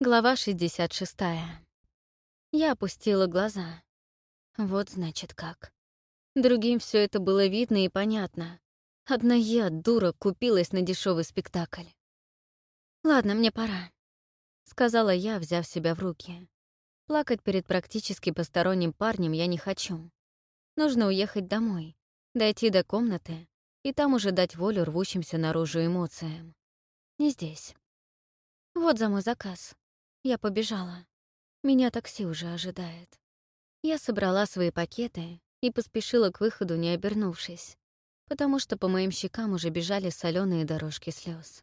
Глава 66. Я опустила глаза. Вот значит как. Другим все это было видно и понятно. Одна я, дура, купилась на дешевый спектакль. «Ладно, мне пора», — сказала я, взяв себя в руки. Плакать перед практически посторонним парнем я не хочу. Нужно уехать домой, дойти до комнаты и там уже дать волю рвущимся наружу эмоциям. Не здесь. Вот за мой заказ. Я побежала. Меня такси уже ожидает. Я собрала свои пакеты и поспешила к выходу, не обернувшись, потому что по моим щекам уже бежали соленые дорожки слез.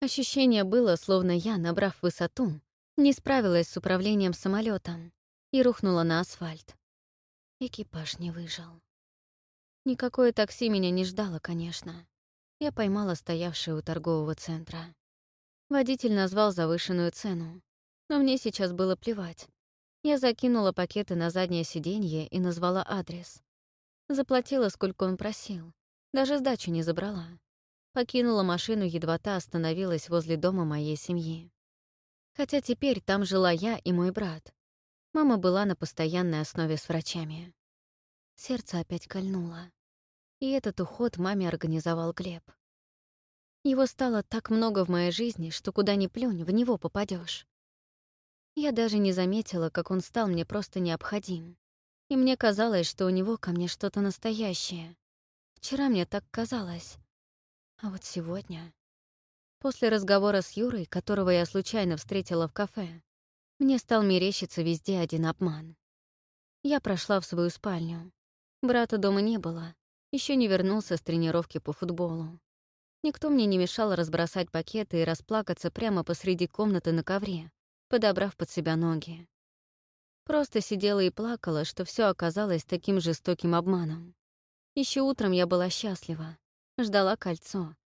Ощущение было, словно я, набрав высоту, не справилась с управлением самолетом и рухнула на асфальт. Экипаж не выжил. Никакое такси меня не ждало, конечно. Я поймала стоявшее у торгового центра. Водитель назвал завышенную цену, но мне сейчас было плевать. Я закинула пакеты на заднее сиденье и назвала адрес. Заплатила, сколько он просил. Даже сдачу не забрала. Покинула машину, едва та остановилась возле дома моей семьи. Хотя теперь там жила я и мой брат. Мама была на постоянной основе с врачами. Сердце опять кольнуло. И этот уход маме организовал Глеб. Его стало так много в моей жизни, что куда ни плюнь, в него попадешь. Я даже не заметила, как он стал мне просто необходим. И мне казалось, что у него ко мне что-то настоящее. Вчера мне так казалось. А вот сегодня... После разговора с Юрой, которого я случайно встретила в кафе, мне стал мерещиться везде один обман. Я прошла в свою спальню. Брата дома не было, еще не вернулся с тренировки по футболу. Никто мне не мешал разбросать пакеты и расплакаться прямо посреди комнаты на ковре, подобрав под себя ноги. Просто сидела и плакала, что все оказалось таким жестоким обманом. Еще утром я была счастлива, ждала кольцо,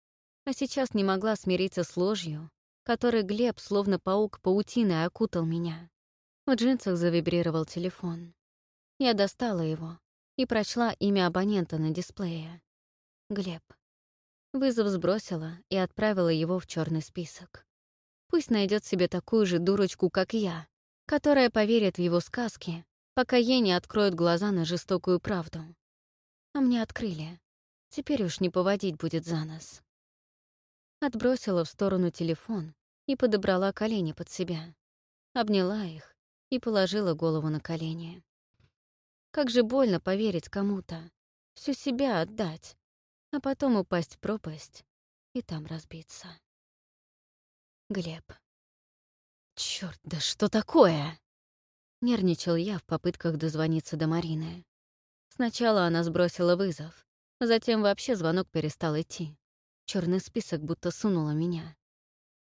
а сейчас не могла смириться с ложью, которой Глеб, словно паук паутиной, окутал меня. В джинсах завибрировал телефон. Я достала его и прочла имя абонента на дисплее. Глеб. Вызов сбросила и отправила его в черный список. Пусть найдет себе такую же дурочку, как я, которая поверит в его сказки, пока ей не откроют глаза на жестокую правду. А мне открыли. Теперь уж не поводить будет за нос. Отбросила в сторону телефон и подобрала колени под себя. Обняла их и положила голову на колени. Как же больно поверить кому-то, всю себя отдать, а потом упасть в пропасть и там разбиться. Глеб. Чёрт, да что такое? Нервничал я в попытках дозвониться до Марины. Сначала она сбросила вызов, затем вообще звонок перестал идти. Черный список будто сунула меня.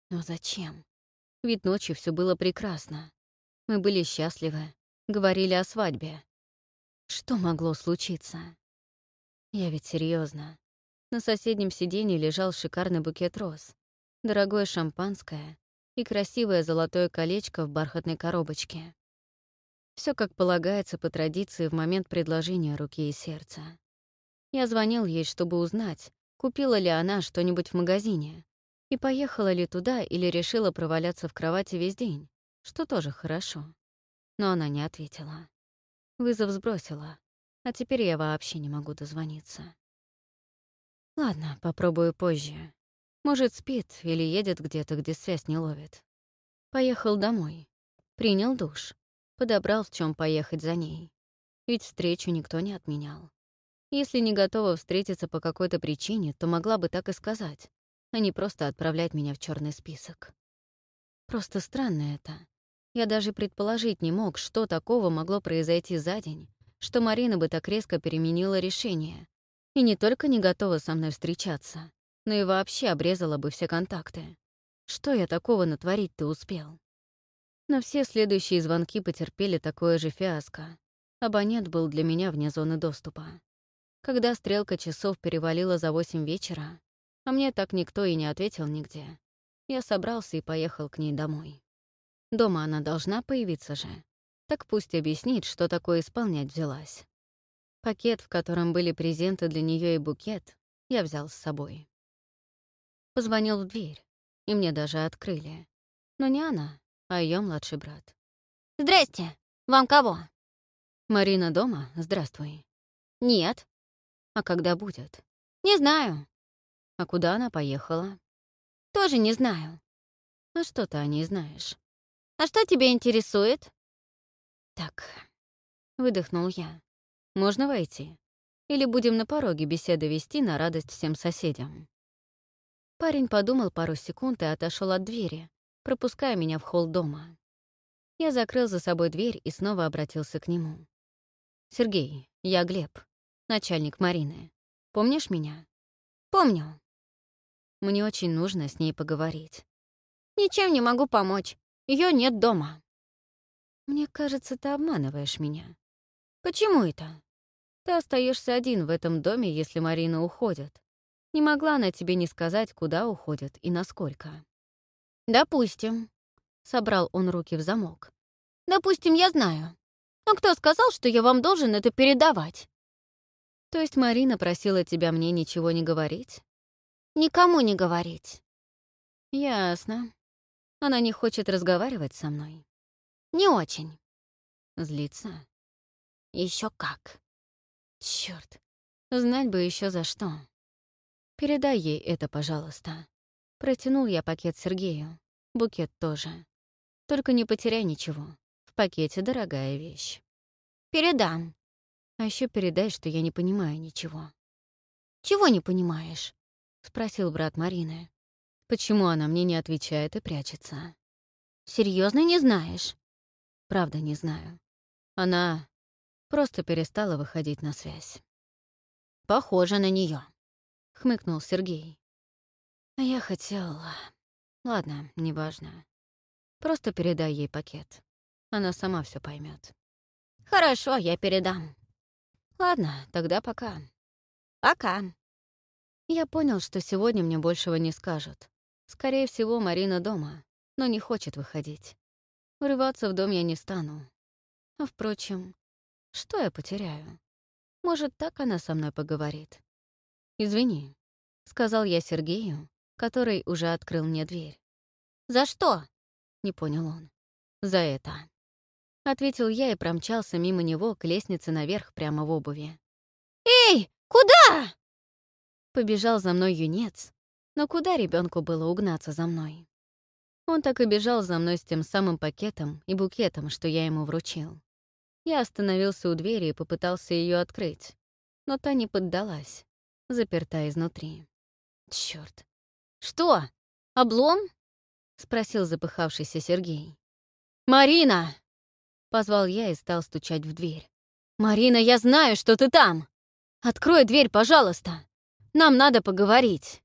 Но зачем? Ведь ночью все было прекрасно. Мы были счастливы, говорили о свадьбе. Что могло случиться? Я ведь серьезно. На соседнем сиденье лежал шикарный букет роз дорогое шампанское и красивое золотое колечко в бархатной коробочке. Все как полагается по традиции в момент предложения руки и сердца. Я звонил ей, чтобы узнать, купила ли она что-нибудь в магазине и поехала ли туда или решила проваляться в кровати весь день, что тоже хорошо. Но она не ответила. Вызов сбросила, а теперь я вообще не могу дозвониться. Ладно, попробую позже. Может, спит или едет где-то, где связь не ловит. Поехал домой. Принял душ. Подобрал, в чем поехать за ней. Ведь встречу никто не отменял. Если не готова встретиться по какой-то причине, то могла бы так и сказать, а не просто отправлять меня в черный список. Просто странно это. Я даже предположить не мог, что такого могло произойти за день, что Марина бы так резко переменила решение. И не только не готова со мной встречаться, но и вообще обрезала бы все контакты. Что я такого натворить-то успел? Но все следующие звонки потерпели такое же фиаско. Абонент был для меня вне зоны доступа. Когда стрелка часов перевалила за восемь вечера, а мне так никто и не ответил нигде, я собрался и поехал к ней домой. Дома она должна появиться же. Так пусть объяснит, что такое исполнять взялась. Пакет, в котором были презенты для нее и букет, я взял с собой. Позвонил в дверь, и мне даже открыли. Но не она, а ее младший брат. «Здрасте! Вам кого?» «Марина дома? Здравствуй». «Нет». «А когда будет?» «Не знаю». «А куда она поехала?» «Тоже не знаю». «А что ты о ней знаешь?» «А что тебя интересует?» «Так», — выдохнул я. «Можно войти? Или будем на пороге беседы вести на радость всем соседям?» Парень подумал пару секунд и отошел от двери, пропуская меня в холл дома. Я закрыл за собой дверь и снова обратился к нему. «Сергей, я Глеб, начальник Марины. Помнишь меня?» «Помню». «Мне очень нужно с ней поговорить». «Ничем не могу помочь. Ее нет дома». «Мне кажется, ты обманываешь меня». «Почему это?» «Ты остаешься один в этом доме, если Марина уходит. Не могла она тебе не сказать, куда уходит и насколько». «Допустим», — собрал он руки в замок. «Допустим, я знаю. А кто сказал, что я вам должен это передавать?» «То есть Марина просила тебя мне ничего не говорить?» «Никому не говорить». «Ясно. Она не хочет разговаривать со мной?» «Не очень». «Злится?» Еще как». Черт, знать бы еще за что. Передай ей это, пожалуйста. Протянул я пакет Сергею. Букет тоже. Только не потеряй ничего. В пакете дорогая вещь. Передам. А еще передай, что я не понимаю ничего. Чего не понимаешь? Спросил брат Марины. Почему она мне не отвечает и прячется? Серьезно не знаешь? Правда, не знаю. Она просто перестала выходить на связь. Похоже на нее, хмыкнул Сергей. Я хотел... Ладно, неважно. Просто передай ей пакет. Она сама все поймет. Хорошо, я передам. Ладно, тогда пока. Пока. Я понял, что сегодня мне большего не скажут. Скорее всего, Марина дома, но не хочет выходить. Врываться в дом я не стану. А впрочем, что я потеряю? Может, так она со мной поговорит. «Извини», — сказал я Сергею, который уже открыл мне дверь. «За что?» — не понял он. «За это». Ответил я и промчался мимо него к лестнице наверх прямо в обуви. «Эй, куда?» Побежал за мной юнец, но куда ребенку было угнаться за мной? Он так и бежал за мной с тем самым пакетом и букетом, что я ему вручил. Я остановился у двери и попытался ее открыть, но та не поддалась, заперта изнутри. Черт, «Что? Облом?» — спросил запыхавшийся Сергей. «Марина!» — позвал я и стал стучать в дверь. «Марина, я знаю, что ты там! Открой дверь, пожалуйста! Нам надо поговорить!»